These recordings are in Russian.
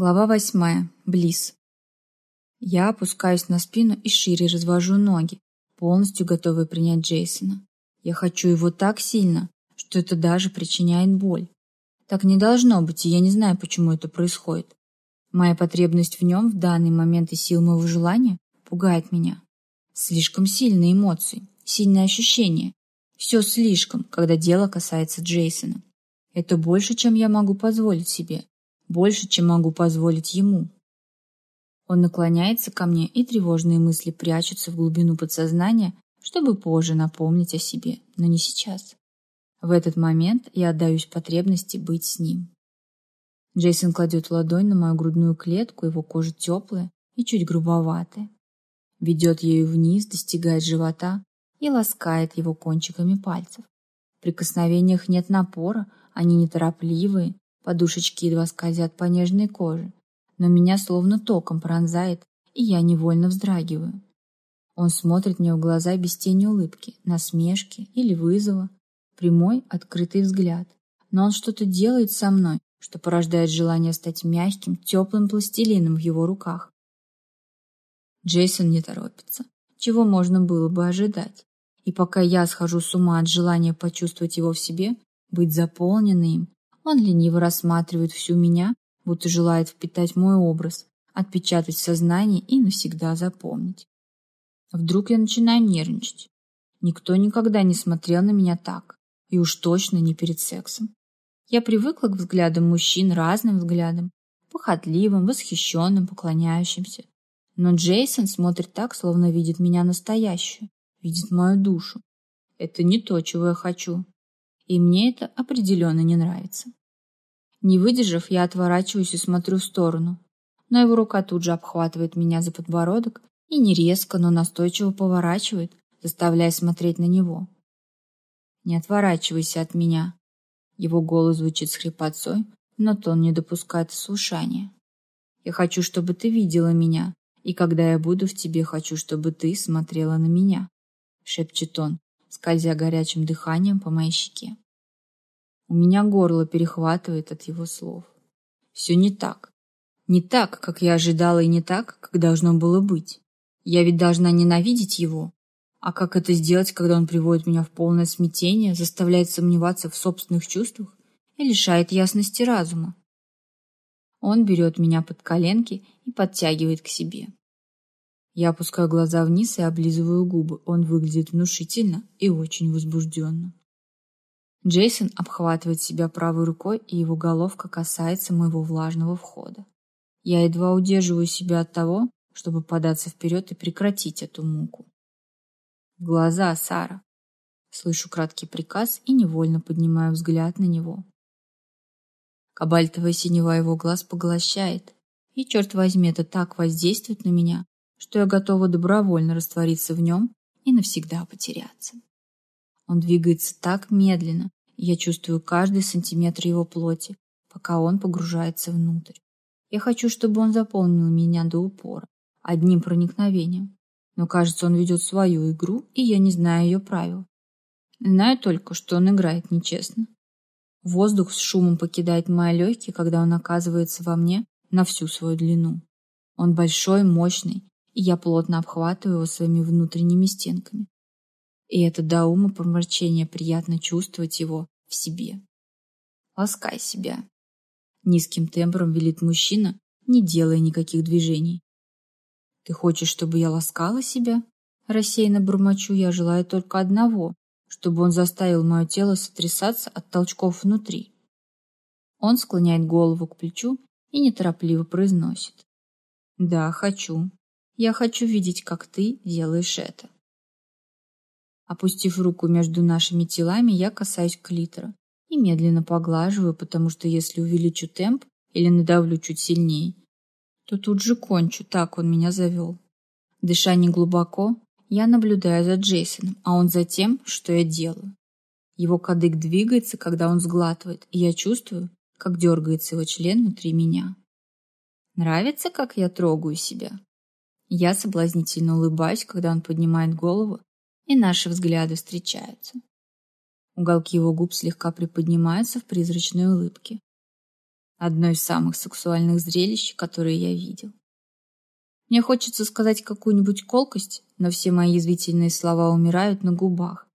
Глава восьмая. Близ. Я опускаюсь на спину и шире развожу ноги, полностью готовый принять Джейсона. Я хочу его так сильно, что это даже причиняет боль. Так не должно быть, и я не знаю, почему это происходит. Моя потребность в нем в данный момент и сил моего желания пугает меня. Слишком сильные эмоции, сильные ощущения. Все слишком, когда дело касается Джейсона. Это больше, чем я могу позволить себе. Больше, чем могу позволить ему. Он наклоняется ко мне, и тревожные мысли прячутся в глубину подсознания, чтобы позже напомнить о себе, но не сейчас. В этот момент я отдаюсь потребности быть с ним. Джейсон кладет ладонь на мою грудную клетку, его кожа теплая и чуть грубоватая. Ведет ею вниз, достигает живота и ласкает его кончиками пальцев. В прикосновениях нет напора, они неторопливые, подушечки едва скользят по нежной коже, но меня словно током пронзает, и я невольно вздрагиваю. Он смотрит мне в глаза без тени улыбки, насмешки или вызова, прямой, открытый взгляд. Но он что-то делает со мной, что порождает желание стать мягким, теплым пластилином в его руках. Джейсон не торопится, чего можно было бы ожидать. И пока я схожу с ума от желания почувствовать его в себе, быть заполненным им, он лениво рассматривает всю меня, будто желает впитать мой образ, отпечатать в сознании и навсегда запомнить. Вдруг я начинаю нервничать. Никто никогда не смотрел на меня так, и уж точно не перед сексом. Я привыкла к взглядам мужчин, разным взглядам, похотливым, восхищенным, поклоняющимся. Но Джейсон смотрит так, словно видит меня настоящую, видит мою душу. Это не то, чего я хочу. И мне это определенно не нравится. Не выдержав, я отворачиваюсь и смотрю в сторону. Но его рука тут же обхватывает меня за подбородок и не резко, но настойчиво поворачивает, заставляя смотреть на него. «Не отворачивайся от меня», его голос звучит с хрипотцой, но тон не допускает слушания. «Я хочу, чтобы ты видела меня, и когда я буду в тебе, хочу, чтобы ты смотрела на меня», шепчет он, скользя горячим дыханием по моей щеке. У меня горло перехватывает от его слов. Все не так. Не так, как я ожидала, и не так, как должно было быть. Я ведь должна ненавидеть его, а как это сделать, когда он приводит меня в полное смятение, заставляет сомневаться в собственных чувствах и лишает ясности разума? Он берет меня под коленки и подтягивает к себе. Я опускаю глаза вниз и облизываю губы. Он выглядит внушительно и очень возбужденно. Джейсон обхватывает себя правой рукой, и его головка касается моего влажного входа. Я едва удерживаю себя от того, чтобы податься вперед и прекратить эту муку. Глаза, Сара. Слышу краткий приказ и невольно поднимаю взгляд на него. Кабальтовая синева его глаз поглощает, и, черт возьми, это так воздействует на меня, что я готова добровольно раствориться в нем и навсегда потеряться. Он двигается так медленно, и я чувствую каждый сантиметр его плоти, пока он погружается внутрь. Я хочу, чтобы он заполнил меня до упора, одним проникновением, но, кажется, он ведет свою игру, и я не знаю ее правил. Знаю только, что он играет нечестно. Воздух с шумом покидает мои легкие, когда он оказывается во мне на всю свою длину. Он большой, мощный, и я плотно обхватываю его своими внутренними стенками. И это до ума помрачения приятно чувствовать его в себе. Ласкай себя. Низким тембром велит мужчина, не делая никаких движений. Ты хочешь, чтобы я ласкала себя? Рассеянно бормочу я, желаю только одного, чтобы он заставил мое тело сотрясаться от толчков внутри. Он склоняет голову к плечу и неторопливо произносит. Да, хочу. Я хочу видеть, как ты делаешь это. Опустив руку между нашими телами, я касаюсь клитора и медленно поглаживаю, потому что если увеличу темп или надавлю чуть сильнее, то тут же кончу, так он меня завел. Дыша неглубоко, я наблюдаю за Джейсоном, а он за тем, что я делаю. Его кадык двигается, когда он сглатывает, и я чувствую, как дергается его член внутри меня. Нравится, как я трогаю себя? Я соблазнительно улыбаюсь, когда он поднимает голову, и наши взгляды встречаются. Уголки его губ слегка приподнимаются в призрачной улыбке. Одно из самых сексуальных зрелищ, которые я видел. Мне хочется сказать какую-нибудь колкость, но все мои язвительные слова умирают на губах.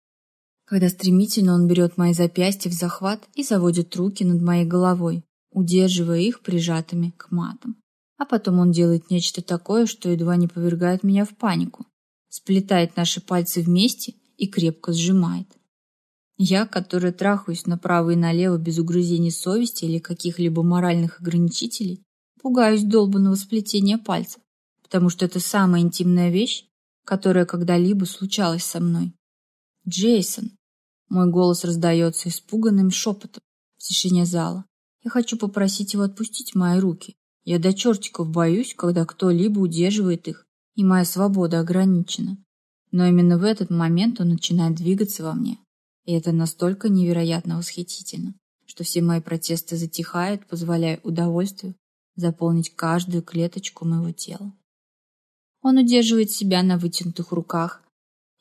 Когда стремительно он берет мои запястья в захват и заводит руки над моей головой, удерживая их прижатыми к матам. А потом он делает нечто такое, что едва не повергает меня в панику. Сплетает наши пальцы вместе и крепко сжимает. Я, которая трахаюсь направо и налево без угрызений совести или каких-либо моральных ограничителей, пугаюсь долбанного сплетения пальцев, потому что это самая интимная вещь, которая когда-либо случалась со мной. Джейсон. Мой голос раздается испуганным шепотом в тишине зала. Я хочу попросить его отпустить мои руки. Я до чертиков боюсь, когда кто-либо удерживает их, и моя свобода ограничена. Но именно в этот момент он начинает двигаться во мне. И это настолько невероятно восхитительно, что все мои протесты затихают, позволяя удовольствию заполнить каждую клеточку моего тела. Он удерживает себя на вытянутых руках.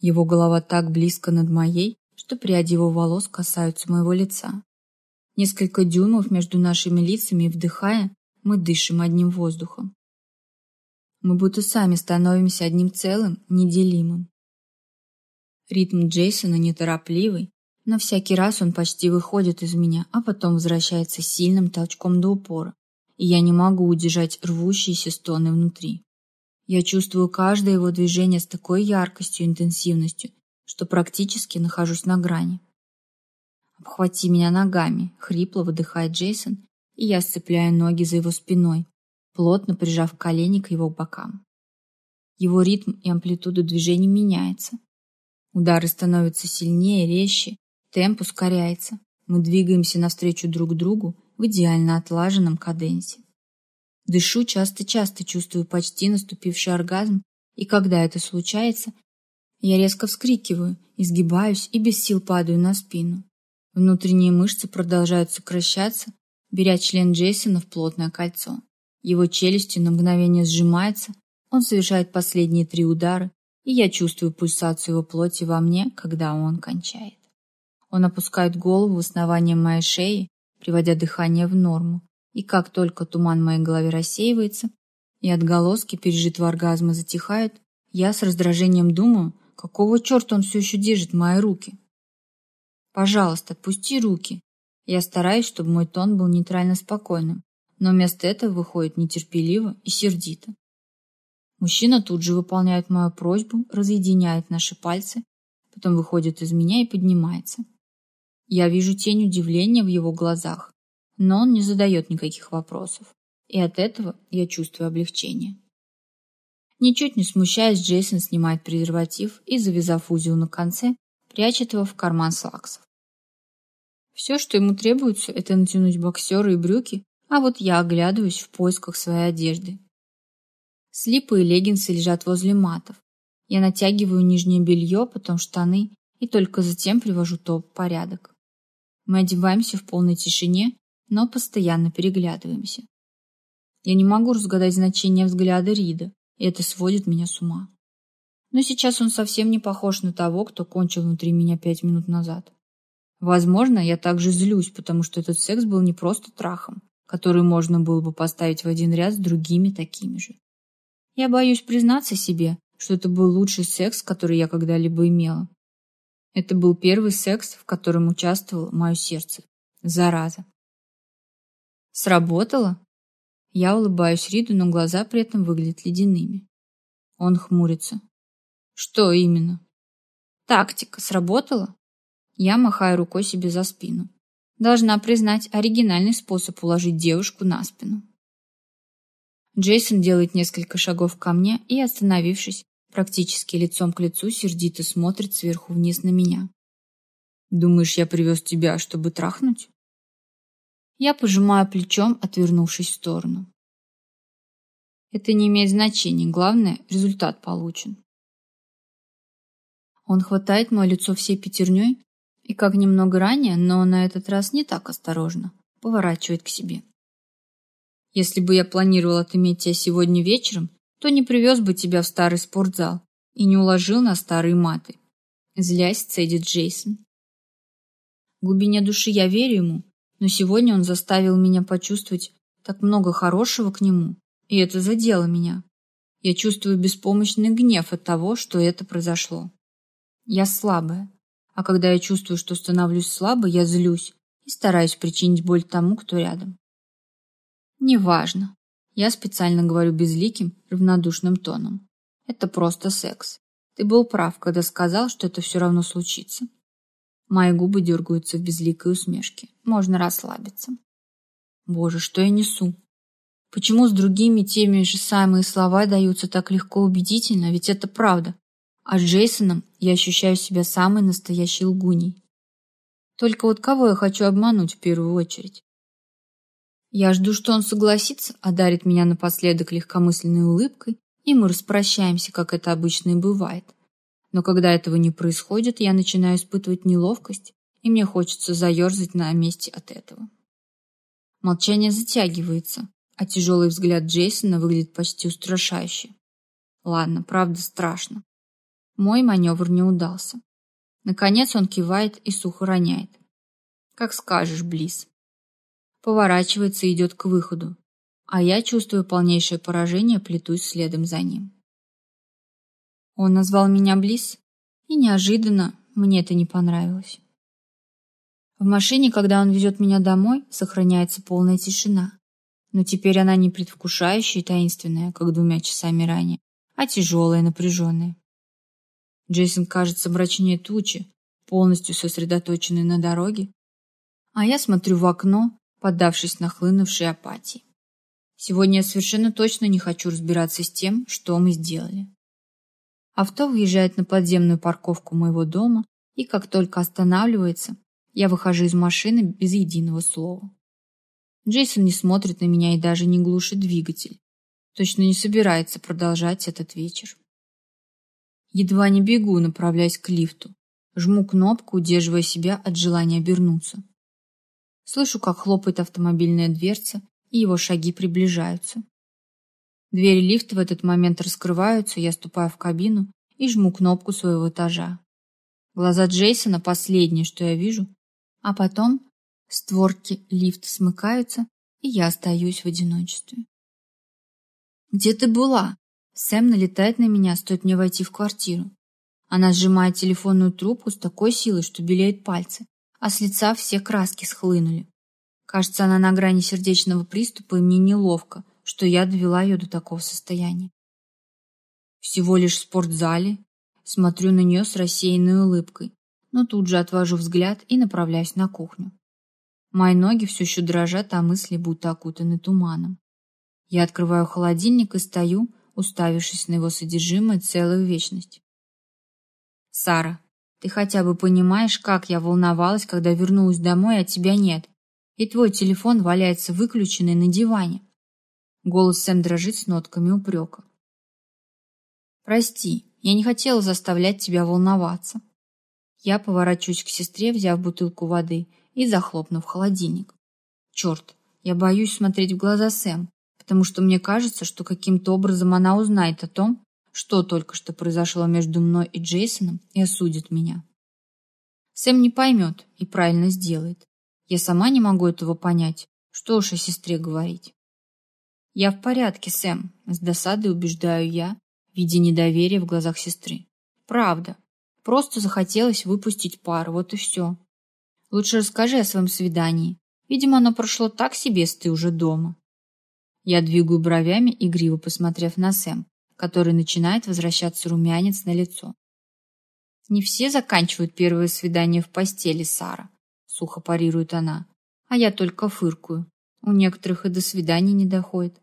Его голова так близко над моей, что пряди его волос касаются моего лица. Несколько дюймов между нашими лицами, и вдыхая, мы дышим одним воздухом. Мы будто сами становимся одним целым, неделимым. Ритм Джейсона неторопливый, но всякий раз он почти выходит из меня, а потом возвращается сильным толчком до упора, и я не могу удержать рвущиеся стоны внутри. Я чувствую каждое его движение с такой яркостью и интенсивностью, что практически нахожусь на грани. «Обхвати меня ногами», — хрипло выдыхает Джейсон, и я сцепляю ноги за его спиной, плотно прижав колени к его бокам. Его ритм и амплитуда движений меняется. Удары становятся сильнее, резче, темп ускоряется. Мы двигаемся навстречу друг другу в идеально отлаженном каденсе. Дышу часто-часто, чувствую почти наступивший оргазм, и когда это случается, я резко вскрикиваю, изгибаюсь и без сил падаю на спину. Внутренние мышцы продолжают сокращаться, беря член Джейсона в плотное кольцо. Его челюстью на мгновение сжимается, он совершает последние три удара, и я чувствую пульсацию его плоти во мне, когда он кончает. Он опускает голову в основание моей шеи, приводя дыхание в норму, и как только туман в моей голове рассеивается, и отголоски пережитого оргазма затихают, я с раздражением думаю, какого черта он все еще держит мои руки. Пожалуйста, отпусти руки. Я стараюсь, чтобы мой тон был нейтрально спокойным, но вместо этого выходит нетерпеливо и сердито. Мужчина тут же выполняет мою просьбу, разъединяет наши пальцы, потом выходит из меня и поднимается. Я вижу тень удивления в его глазах, но он не задает никаких вопросов, и от этого я чувствую облегчение. Ничуть не смущаясь, Джейсон снимает презерватив и, завязав узел на конце, прячет его в карман слаксов. Все, что ему требуется, это натянуть боксеры и брюки, а вот я оглядываюсь в поисках своей одежды. Слипы и леггинсы лежат возле матов. Я натягиваю нижнее белье, потом штаны и только затем привожу топ в порядок. Мы одеваемся в полной тишине, но постоянно переглядываемся. Я не могу разгадать значение взгляда Рида, и это сводит меня с ума. Но сейчас он совсем не похож на того, кто кончил внутри меня пять минут назад. Возможно, я также злюсь, потому что этот секс был не просто трахом, который можно было бы поставить в один ряд с другими такими же. Я боюсь признаться себе, что это был лучший секс, который я когда-либо имела. Это был первый секс, в котором участвовало мое сердце. Зараза. Сработало? Я улыбаюсь Риду, но глаза при этом выглядят ледяными. Он хмурится. Что именно? Тактика сработала? Я махаю рукой себе за спину. Должна признать оригинальный способ уложить девушку на спину. Джейсон делает несколько шагов ко мне и, остановившись, практически лицом к лицу, сердито смотрит сверху вниз на меня. «Думаешь, я привез тебя, чтобы трахнуть?» Я пожимаю плечом, отвернувшись в сторону. Это не имеет значения, главное, результат получен. Он хватает мое лицо всей пятерней и, как немного ранее, но на этот раз не так осторожно, поворачивает к себе. Если бы я планировал отыметь тебя сегодня вечером, то не привез бы тебя в старый спортзал и не уложил на старые маты. Злясь, цедит Джейсон. В глубине души я верю ему, Но сегодня он заставил меня почувствовать так много хорошего к нему, и это задело меня. Я чувствую беспомощный гнев от того, что это произошло. Я слабая, а когда я чувствую, что становлюсь слабой, я злюсь и стараюсь причинить боль тому, кто рядом. Неважно. Я специально говорю безликим, равнодушным тоном. Это просто секс. Ты был прав, когда сказал, что это все равно случится. Мои губы дергаются в безликой усмешке. Можно расслабиться. Боже, что я несу? Почему с другими теми же самые слова даются так легко убедительно, ведь это правда. А с Джейсоном я ощущаю себя самой настоящей лгуней. Только вот кого я хочу обмануть в первую очередь? Я жду, что он согласится, одарит меня напоследок легкомысленной улыбкой, и мы распрощаемся, как это обычно и бывает. Но когда этого не происходит, я начинаю испытывать неловкость, и мне хочется заерзать на месте от этого. Молчание затягивается, а тяжелый взгляд Джейсона выглядит почти устрашающе. Ладно, правда страшно. Мой маневр не удался. Наконец он кивает и сухо роняет. Как скажешь, Близ. Поворачивается и идет к выходу, а я чувствую полнейшее поражение, плетусь следом за ним. Он назвал меня Близ, и неожиданно мне это не понравилось. В машине, когда он везет меня домой, сохраняется полная тишина. Но теперь она не предвкушающая и таинственная, как двумя часами ранее, а тяжелая, напряженная. Джейсон кажется мрачнее тучи, полностью сосредоточенный на дороге, а я смотрю в окно, поддавшись нахлынувшей апатии. Сегодня я совершенно точно не хочу разбираться с тем, что мы сделали. Авто въезжает на подземную парковку моего дома, и как только останавливается, я выхожу из машины без единого слова. Джейсон не смотрит на меня и даже не глушит двигатель. Точно не собирается продолжать этот вечер. Едва не бегу, направляясь к лифту. Жму кнопку, удерживая себя от желания обернуться. Слышу, как хлопает автомобильная дверца, и его шаги приближаются. Двери лифта в этот момент раскрываются, я ступаю в кабину и жму кнопку своего этажа. Глаза Джейсона последнее, что я вижу, а потом створки лифта смыкаются, и я остаюсь в одиночестве. «Где ты была?» Сэм налетает на меня, стоит мне войти в квартиру. Она сжимает телефонную трубку с такой силой, что белеют пальцы, а с лица все краски схлынули. Кажется, она на грани сердечного приступа, и мне неловко, что я довела ее до такого состояния. Всего лишь в спортзале. Смотрю на нее с рассеянной улыбкой, но тут же отвожу взгляд и направляюсь на кухню. Мои ноги все еще дрожат, а мысли будто окутаны туманом. Я открываю холодильник и стою, уставившись на его содержимое целую вечность. «Сара, ты хотя бы понимаешь, как я волновалась, когда вернулась домой, а тебя нет, и твой телефон валяется выключенный на диване?» Голос Сэм дрожит с нотками упрека. «Прости, я не хотела заставлять тебя волноваться». Я поворачиваюсь к сестре, взяв бутылку воды и захлопнув холодильник. Черт, я боюсь смотреть в глаза Сэм, потому что мне кажется, что каким-то образом она узнает о том, что только что произошло между мной и Джейсоном и осудит меня. Сэм не поймет и правильно сделает. Я сама не могу этого понять. Что уж о сестре говорить. Я в порядке, Сэм, с досадой убеждаю я, видя недоверие в глазах сестры. Правда. Просто захотелось выпустить пар, вот и все. Лучше расскажи о своем свидании. Видимо, оно прошло так себе, если ты уже дома. Я двигаю бровями, игриво посмотрев на Сэм, который начинает возвращаться румянец на лицо. «Не все заканчивают первое свидание в постели, Сара», — сухо парирует она. «А я только фыркую. У некоторых и до свидания не доходит».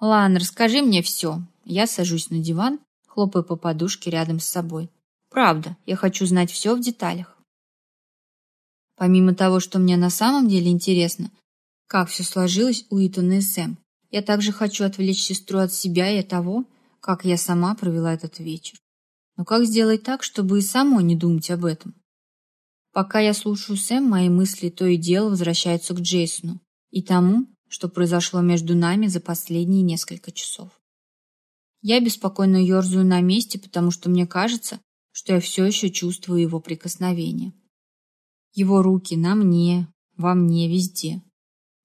«Ладно, расскажи мне все». Я сажусь на диван, хлопаю по подушке рядом с собой. «Правда, я хочу знать все в деталях». Помимо того, что мне на самом деле интересно, как все сложилось у Итана и Сэм. Я также хочу отвлечь сестру от себя и от того, как я сама провела этот вечер. Но как сделать так, чтобы и самой не думать об этом? Пока я слушаю Сэм, мои мысли то и дело возвращаются к Джейсону и тому, что произошло между нами за последние несколько часов. Я беспокойно ерзаю на месте, потому что мне кажется, что я все еще чувствую его прикосновение. Его руки на мне, во мне, везде.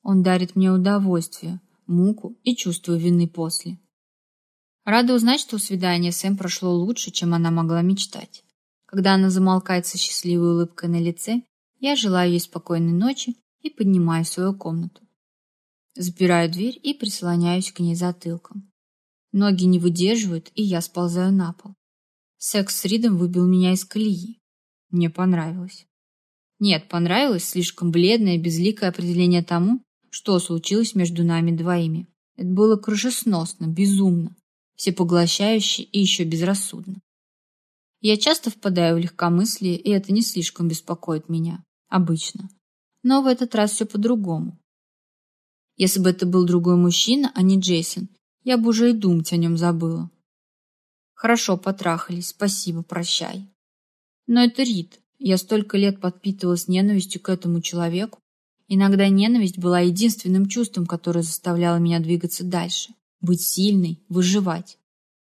Он дарит мне удовольствие, муку и чувство вины после. Рада узнать, что свидание с Эм прошло лучше, чем она могла мечтать. Когда она замолкает со счастливой улыбкой на лице, я желаю ей спокойной ночи и поднимаю свою комнату. Запираю дверь и прислоняюсь к ней затылком. Ноги не выдерживают, и я сползаю на пол. Секс с Ридом выбил меня из колеи. Мне понравилось. Нет, понравилось слишком бледное, безликое определение тому, что случилось между нами двоими. Это было крышесносно, безумно, всепоглощающе и еще безрассудно. Я часто впадаю в легкомыслие, и это не слишком беспокоит меня. Обычно. Но в этот раз все по-другому. Если бы это был другой мужчина, а не Джейсон, я бы уже и думать о нем забыла. Хорошо потрахались, спасибо, прощай. Но это Рид. Я столько лет подпитывалась ненавистью к этому человеку. Иногда ненависть была единственным чувством, которое заставляло меня двигаться дальше. Быть сильной, выживать.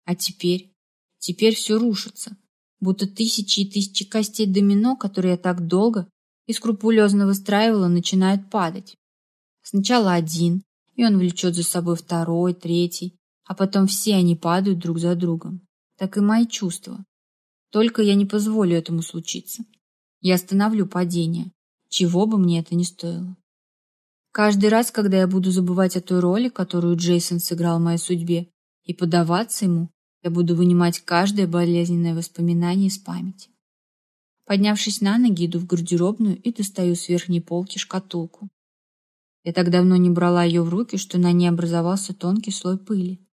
А теперь? Теперь все рушится. Будто тысячи и тысячи костей домино, которые я так долго и скрупулезно выстраивала, начинают падать. Сначала один, и он влечет за собой второй, третий, а потом все они падают друг за другом так и мои чувства. Только я не позволю этому случиться. Я остановлю падение, чего бы мне это ни стоило. Каждый раз, когда я буду забывать о той роли, которую Джейсон сыграл в моей судьбе, и поддаваться ему, я буду вынимать каждое болезненное воспоминание из памяти. Поднявшись на ноги, иду в гардеробную и достаю с верхней полки шкатулку. Я так давно не брала ее в руки, что на ней образовался тонкий слой пыли.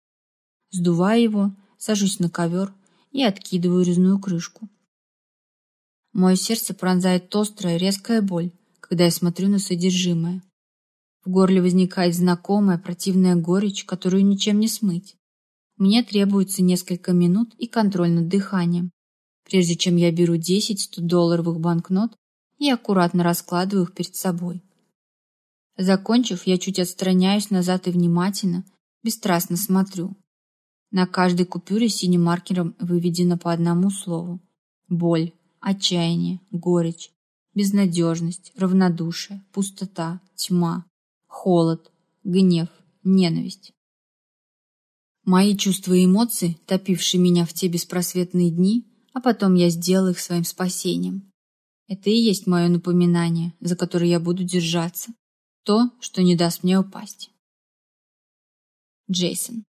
Сдуваю его, сажусь на ковер и откидываю резную крышку. Мое сердце пронзает острая, резкая боль, когда я смотрю на содержимое. В горле возникает знакомая противная горечь, которую ничем не смыть. Мне требуется несколько минут и контроль над дыханием, прежде чем я беру 10 100-долларовых банкнот и аккуратно раскладываю их перед собой. Закончив, я чуть отстраняюсь назад и внимательно, бесстрастно смотрю. На каждой купюре синим маркером выведено по одному слову. Боль, отчаяние, горечь, безнадежность, равнодушие, пустота, тьма, холод, гнев, ненависть. Мои чувства и эмоции, топившие меня в те беспросветные дни, а потом я сделал их своим спасением. Это и есть мое напоминание, за которое я буду держаться. То, что не даст мне упасть. Джейсон.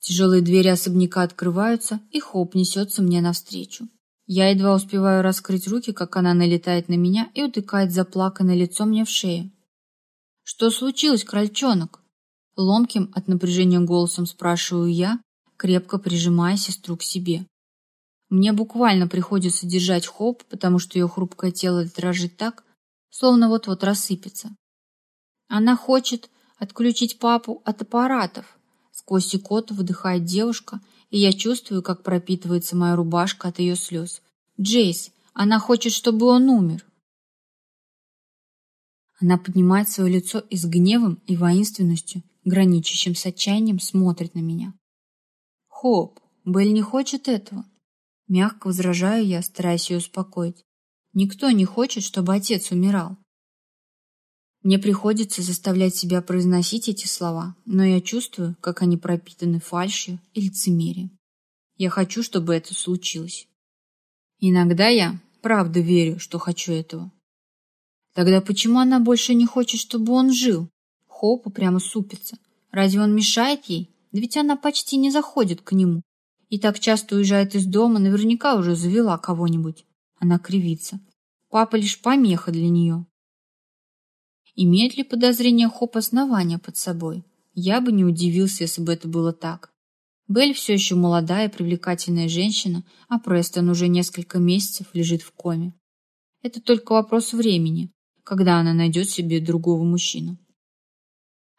Тяжелые двери особняка открываются, и Хоп несется мне навстречу. Я едва успеваю раскрыть руки, как она налетает на меня и утыкает заплаканное лицо мне в шею. «Что случилось, крольчонок?» Ломким от напряжения голосом спрашиваю я, крепко прижимая сестру к себе. Мне буквально приходится держать Хоп, потому что ее хрупкое тело дрожит так, словно вот-вот рассыпется. Она хочет отключить папу от аппаратов, Сквозь икоту выдыхает девушка, и я чувствую, как пропитывается моя рубашка от ее слез. «Джейс, она хочет, чтобы он умер!» Она поднимает свое лицо и с гневом и воинственностью, граничащим с отчаянием, смотрит на меня. «Хоп, Белль не хочет этого!» Мягко возражаю я, стараясь ее успокоить. «Никто не хочет, чтобы отец умирал. Мне приходится заставлять себя произносить эти слова, но я чувствую, как они пропитаны фальшью и лицемерием. Я хочу, чтобы это случилось. Иногда я правда верю, что хочу этого. Тогда почему она больше не хочет, чтобы он жил? Хопа прямо супится. Разве он мешает ей? Да ведь она почти не заходит к нему. И так часто уезжает из дома, наверняка уже завела кого-нибудь. Она кривится. Папа лишь помеха для нее. Имеет ли подозрение Хоп основания под собой? Я бы не удивился, если бы это было так. Белль все еще молодая, привлекательная женщина, а Престон уже несколько месяцев лежит в коме. Это только вопрос времени, когда она найдет себе другого мужчину.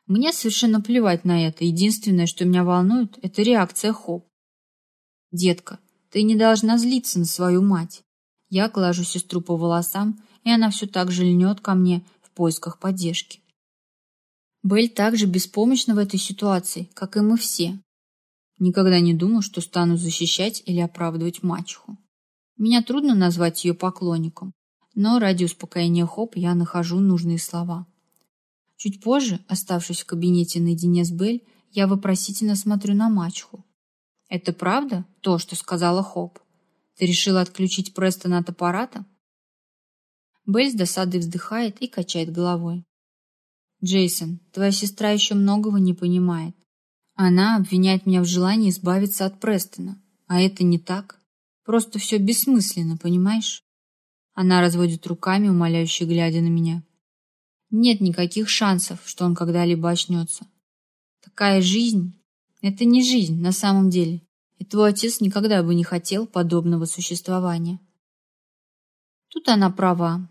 Мне совершенно плевать на это. Единственное, что меня волнует, это реакция Хоп. «Детка, ты не должна злиться на свою мать». Я глажу сестру по волосам, и она все так же льнет ко мне, поисках поддержки. Белль также беспомощна в этой ситуации, как и мы все. Никогда не думал, что стану защищать или оправдывать мачеху. Меня трудно назвать ее поклонником, Но ради успокоения Хоп я нахожу нужные слова. Чуть позже, оставшись в кабинете наедине с Белль, я вопросительно смотрю на мачеху. «Это правда, то, что сказала Хоп? Ты решила отключить Престона от аппарата?» Белль с досадой вздыхает и качает головой. «Джейсон, твоя сестра еще многого не понимает. Она обвиняет меня в желании избавиться от Престона, а это не так. Просто все бессмысленно, понимаешь?» Она разводит руками, умоляюще глядя на меня. Нет никаких шансов, что он когда-либо очнется. Такая жизнь — это не жизнь на самом деле, и твой отец никогда бы не хотел подобного существования. Тут она права.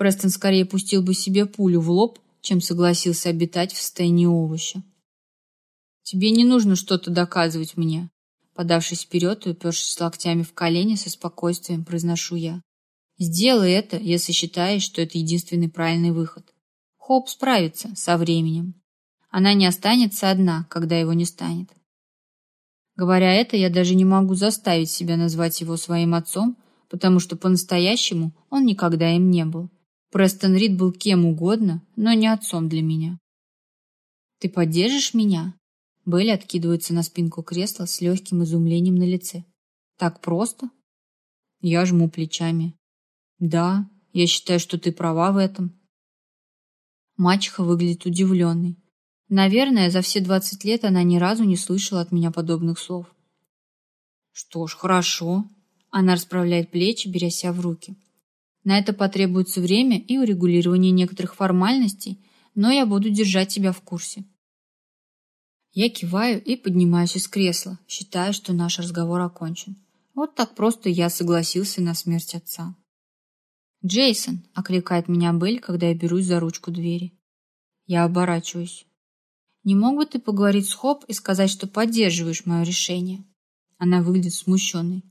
Престон скорее пустил бы себе пулю в лоб, чем согласился обитать в состоянии овоща. Тебе не нужно что-то доказывать мне. Подавшись вперед и упершись локтями в колени, со спокойствием произношу я. Сделай это, если считаешь, что это единственный правильный выход. Хоп справится со временем. Она не останется одна, когда его не станет. Говоря это, я даже не могу заставить себя назвать его своим отцом, потому что по-настоящему он никогда им не был. Престон Рид был кем угодно, но не отцом для меня. «Ты поддержишь меня?» Белли откидывается на спинку кресла с легким изумлением на лице. «Так просто?» Я жму плечами. «Да, я считаю, что ты права в этом». Мачеха выглядит удивленной. Наверное, за все двадцать лет она ни разу не слышала от меня подобных слов. «Что ж, хорошо». Она расправляет плечи, беря себя в руки. На это потребуется время и урегулирование некоторых формальностей, но я буду держать тебя в курсе. Я киваю и поднимаюсь из кресла, считая, что наш разговор окончен. Вот так просто я согласился на смерть отца. «Джейсон!» — окликает меня Белль, когда я берусь за ручку двери. Я оборачиваюсь. «Не мог бы ты поговорить с Хоп и сказать, что поддерживаешь мое решение?» Она выглядит смущенной.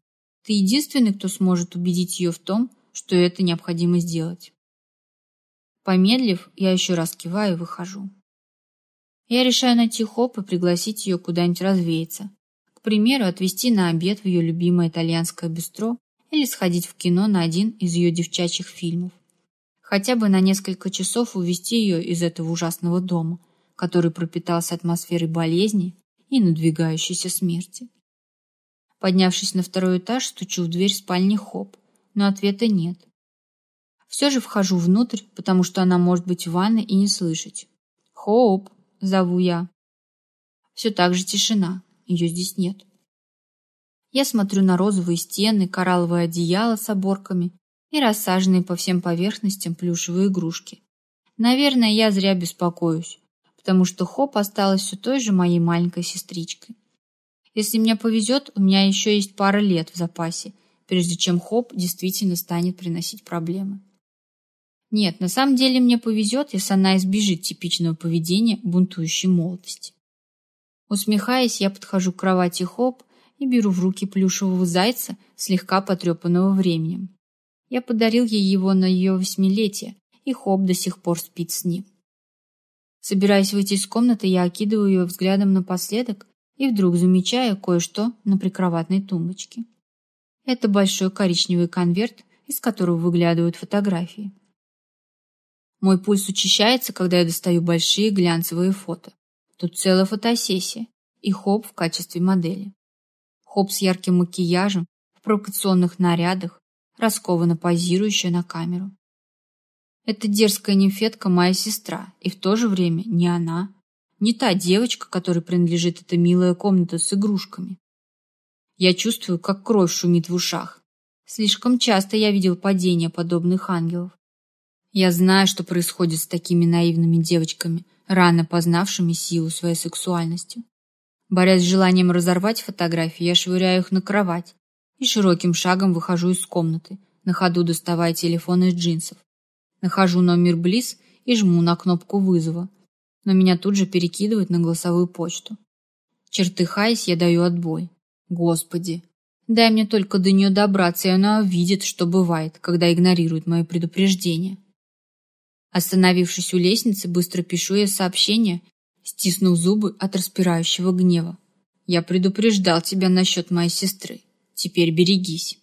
«Ты единственный, кто сможет убедить ее в том, что это необходимо сделать. Помедлив, я еще раз киваю и выхожу. Я решаю найти Хоп и пригласить ее куда-нибудь развеяться. К примеру, отвезти на обед в ее любимое итальянское бистро или сходить в кино на один из ее девчачьих фильмов. Хотя бы на несколько часов увести ее из этого ужасного дома, который пропитался атмосферой болезни и надвигающейся смерти. Поднявшись на второй этаж, стучу в дверь спальни Хоп – но ответа нет. Все же вхожу внутрь, потому что она может быть в ванной и не слышать. «Хоуп!» — зову я. Все так же тишина, ее здесь нет. Я смотрю на розовые стены, коралловое одеяло с оборками и рассаженные по всем поверхностям плюшевые игрушки. Наверное, я зря беспокоюсь, потому что Хоп осталась все той же моей маленькой сестричкой. Если мне повезет, у меня еще есть пара лет в запасе, прежде чем Хоп действительно станет приносить проблемы. Нет, на самом деле мне повезет, если она избежит типичного поведения бунтующей молодости. Усмехаясь, я подхожу к кровати Хоп и беру в руки плюшевого зайца, слегка потрепанного временем. Я подарил ей его на ее восьмилетие, и Хоп до сих пор спит с ним. Собираясь выйти из комнаты, я окидываю ее взглядом напоследок и вдруг замечаю кое-что на прикроватной тумбочке. Это большой коричневый конверт, из которого выглядывают фотографии. Мой пульс учащается, когда я достаю большие глянцевые фото. Тут целая фотосессия и Хоп в качестве модели. Хоп с ярким макияжем, в провокационных нарядах, раскованно позирующая на камеру. Эта дерзкая нимфетка моя сестра, и в то же время не она, не та девочка, которой принадлежит эта милая комната с игрушками. Я чувствую, как кровь шумит в ушах. Слишком часто я видел падения подобных ангелов. Я знаю, что происходит с такими наивными девочками, рано познавшими силу своей сексуальности. Борясь с желанием разорвать фотографии, я швыряю их на кровать и широким шагом выхожу из комнаты, на ходу доставая телефон из джинсов. Нахожу номер Близ и жму на кнопку вызова, но меня тут же перекидывают на голосовую почту. Чертыхаясь, я даю отбой. Господи, дай мне только до нее добраться, и она увидит, что бывает, когда игнорирует мои предупреждения. Остановившись у лестницы, быстро пишу ей сообщение, стиснув зубы от распирающего гнева. Я предупреждал тебя насчет моей сестры. Теперь берегись.